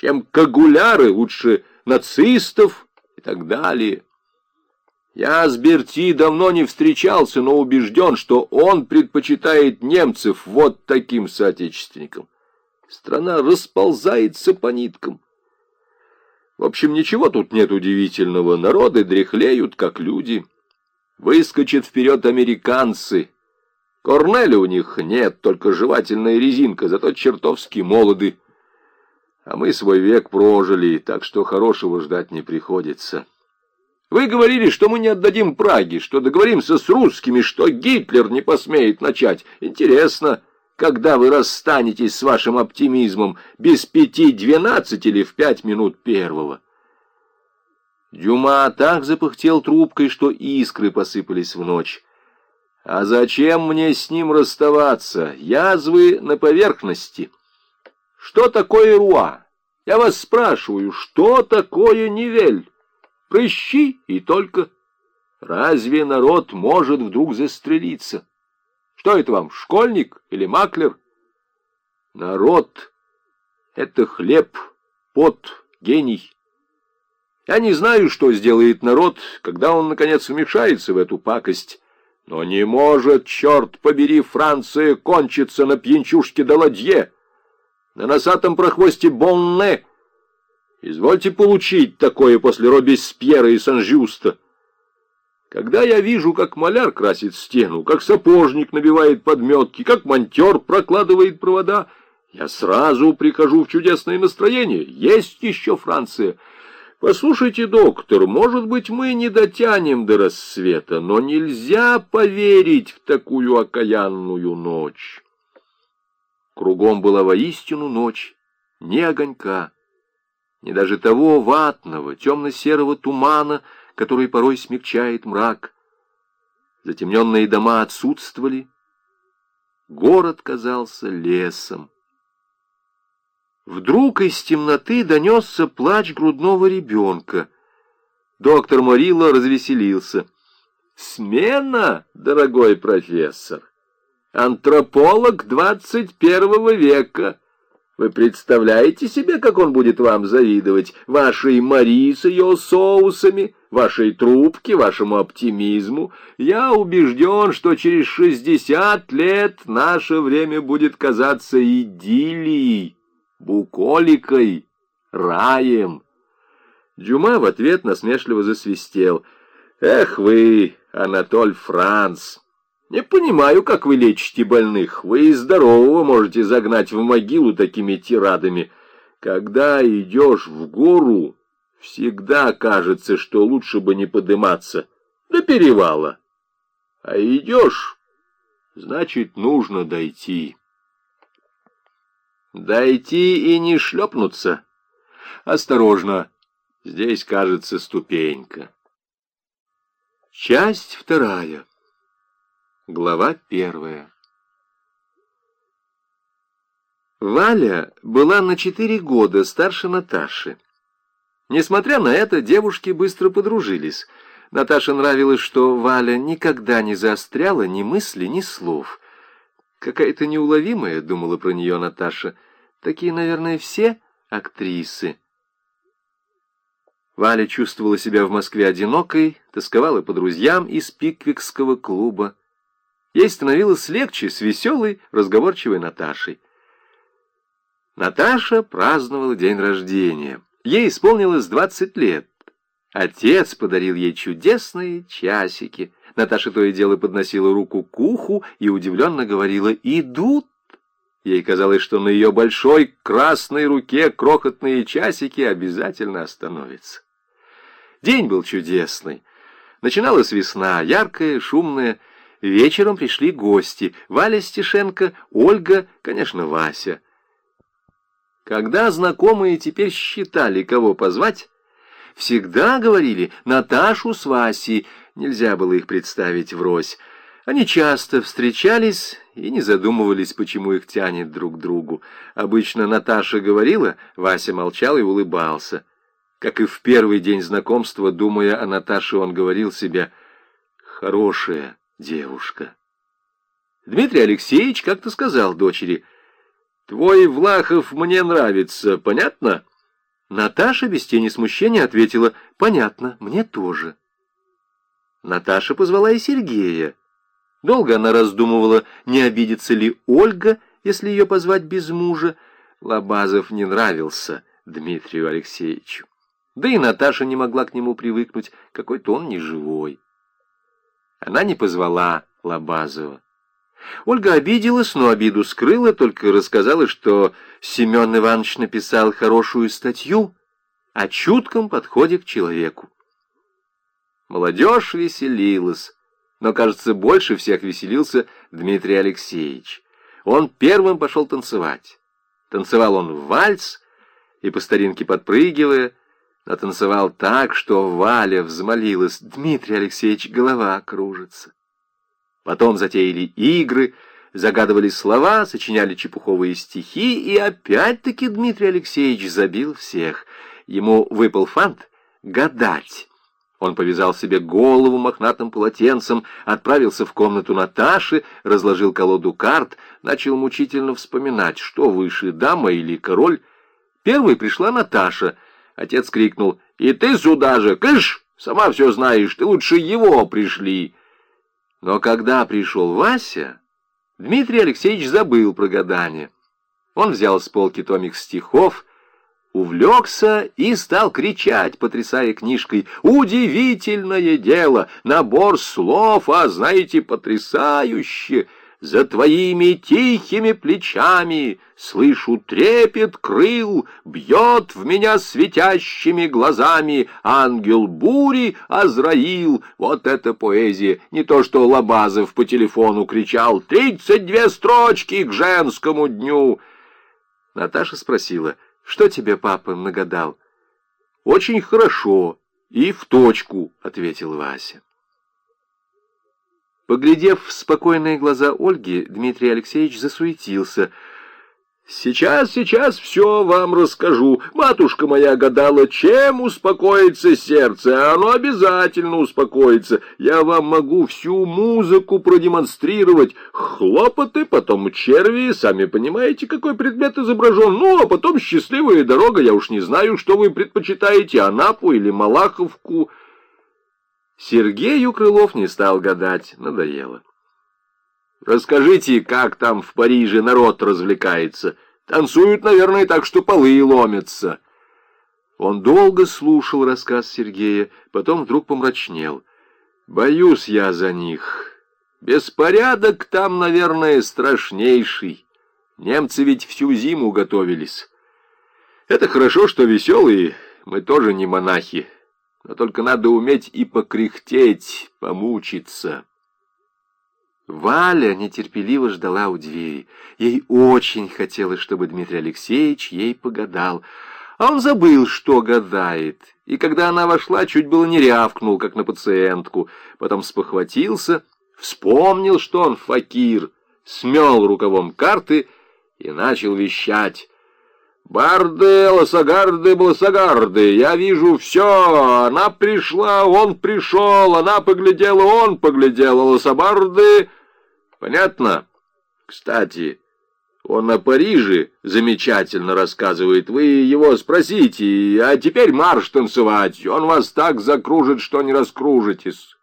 чем кагуляры, лучше нацистов и так далее. Я с Берти давно не встречался, но убежден, что он предпочитает немцев вот таким соотечественникам. Страна расползается по ниткам. В общем, ничего тут нет удивительного. Народы дряхлеют, как люди. Выскочат вперед американцы. Корнеля у них нет, только жевательная резинка, зато чертовски молоды. А мы свой век прожили, так что хорошего ждать не приходится. Вы говорили, что мы не отдадим Праги, что договоримся с русскими, что Гитлер не посмеет начать. Интересно, когда вы расстанетесь с вашим оптимизмом без пяти двенадцать или в пять минут первого? Дюма так запыхтел трубкой, что искры посыпались в ночь. А зачем мне с ним расставаться? Язвы на поверхности. Что такое Руа? Я вас спрашиваю, что такое Нивель? Прыщи и только. Разве народ может вдруг застрелиться? Что это вам, школьник или маклер? Народ — это хлеб, пот, гений. Я не знаю, что сделает народ, когда он, наконец, вмешается в эту пакость. Но не может, черт побери, Франция кончиться на пьянчушке до ладье, на носатом прохвосте Бонне, Извольте получить такое после Робеспьера и Сан-Жюста. Когда я вижу, как маляр красит стену, как сапожник набивает подметки, как монтер прокладывает провода, я сразу прихожу в чудесное настроение. Есть еще Франция. Послушайте, доктор, может быть, мы не дотянем до рассвета, но нельзя поверить в такую окаянную ночь. Кругом была воистину ночь, не огонька ни даже того ватного, темно-серого тумана, который порой смягчает мрак. Затемненные дома отсутствовали. Город казался лесом. Вдруг из темноты донесся плач грудного ребенка. Доктор Морило развеселился. «Смена, дорогой профессор! Антрополог двадцать первого века!» Вы представляете себе, как он будет вам завидовать? Вашей Мари с ее соусами, вашей трубке, вашему оптимизму? Я убежден, что через шестьдесят лет наше время будет казаться идиллией, буколикой, раем. Дюма в ответ насмешливо засвистел. «Эх вы, Анатоль Франц!» Не понимаю, как вы лечите больных. Вы и здорового можете загнать в могилу такими тирадами. Когда идешь в гору, всегда кажется, что лучше бы не подниматься до перевала. А идешь, значит, нужно дойти. Дойти и не шлепнуться. Осторожно, здесь, кажется, ступенька. Часть вторая. Глава первая Валя была на четыре года старше Наташи. Несмотря на это, девушки быстро подружились. Наташе нравилось, что Валя никогда не заостряла ни мысли, ни слов. Какая-то неуловимая, думала про нее Наташа. Такие, наверное, все актрисы. Валя чувствовала себя в Москве одинокой, тосковала по друзьям из пиквикского клуба. Ей становилось легче с веселой, разговорчивой Наташей. Наташа праздновала день рождения. Ей исполнилось двадцать лет. Отец подарил ей чудесные часики. Наташа то и дело подносила руку к уху и удивленно говорила «Идут!». Ей казалось, что на ее большой красной руке крохотные часики обязательно остановятся. День был чудесный. Начиналась весна, яркая, шумная, Вечером пришли гости. Валя Стешенко, Ольга, конечно, Вася. Когда знакомые теперь считали, кого позвать, всегда говорили Наташу с Васей. Нельзя было их представить врозь. Они часто встречались и не задумывались, почему их тянет друг к другу. Обычно Наташа говорила, Вася молчал и улыбался. Как и в первый день знакомства, думая о Наташе, он говорил себе «хорошая, девушка. Дмитрий Алексеевич как-то сказал дочери, «Твой Влахов мне нравится, понятно? Наташа без тени смущения ответила, «Понятно, мне тоже». Наташа позвала и Сергея. Долго она раздумывала, не обидится ли Ольга, если ее позвать без мужа. Лобазов не нравился Дмитрию Алексеевичу. Да и Наташа не могла к нему привыкнуть, какой-то он неживой. Она не позвала Лобазова. Ольга обиделась, но обиду скрыла, только рассказала, что Семен Иванович написал хорошую статью о чутком подходе к человеку. Молодежь веселилась, но, кажется, больше всех веселился Дмитрий Алексеевич. Он первым пошел танцевать. Танцевал он вальс и, по старинке подпрыгивая, натанцевал так, что Валя взмолилась. «Дмитрий Алексеевич, голова кружится». Потом затеяли игры, загадывали слова, сочиняли чепуховые стихи, и опять-таки Дмитрий Алексеевич забил всех. Ему выпал фант «гадать». Он повязал себе голову мохнатым полотенцем, отправился в комнату Наташи, разложил колоду карт, начал мучительно вспоминать, что выше, дама или король. Первой пришла Наташа. Отец крикнул, «И ты сюда же! Кыш! Сама все знаешь, ты лучше его пришли!» Но когда пришел Вася, Дмитрий Алексеевич забыл про гадание. Он взял с полки томик стихов, увлекся и стал кричать, потрясая книжкой. «Удивительное дело! Набор слов, а знаете, потрясающе!» За твоими тихими плечами Слышу трепет крыл, Бьет в меня светящими глазами Ангел бури Азраил. Вот это поэзия, не то что Лобазов по телефону кричал «Тридцать две строчки к женскому дню!» Наташа спросила, что тебе папа нагадал? «Очень хорошо и в точку», — ответил Вася. Поглядев в спокойные глаза Ольги, Дмитрий Алексеевич засуетился. «Сейчас, сейчас все вам расскажу. Матушка моя гадала, чем успокоится сердце, а оно обязательно успокоится. Я вам могу всю музыку продемонстрировать. Хлопоты, потом черви, сами понимаете, какой предмет изображен. Ну, а потом счастливая дорога. Я уж не знаю, что вы предпочитаете, Анапу или Малаховку». Сергею Крылов не стал гадать, надоело. «Расскажите, как там в Париже народ развлекается? Танцуют, наверное, так, что полы ломятся». Он долго слушал рассказ Сергея, потом вдруг помрачнел. «Боюсь я за них. Беспорядок там, наверное, страшнейший. Немцы ведь всю зиму готовились. Это хорошо, что веселые, мы тоже не монахи». Но только надо уметь и покряхтеть, помучиться. Валя нетерпеливо ждала у двери. Ей очень хотелось, чтобы Дмитрий Алексеевич ей погадал. А он забыл, что гадает. И когда она вошла, чуть было не рявкнул, как на пациентку. Потом спохватился, вспомнил, что он факир, смел рукавом карты и начал вещать. «Барды, лосогарды, блосогарды, я вижу все. Она пришла, он пришел, она поглядела, он поглядел, лособарды...» «Понятно? Кстати, он о Париже замечательно рассказывает. Вы его спросите, а теперь марш танцевать. Он вас так закружит, что не раскружитесь».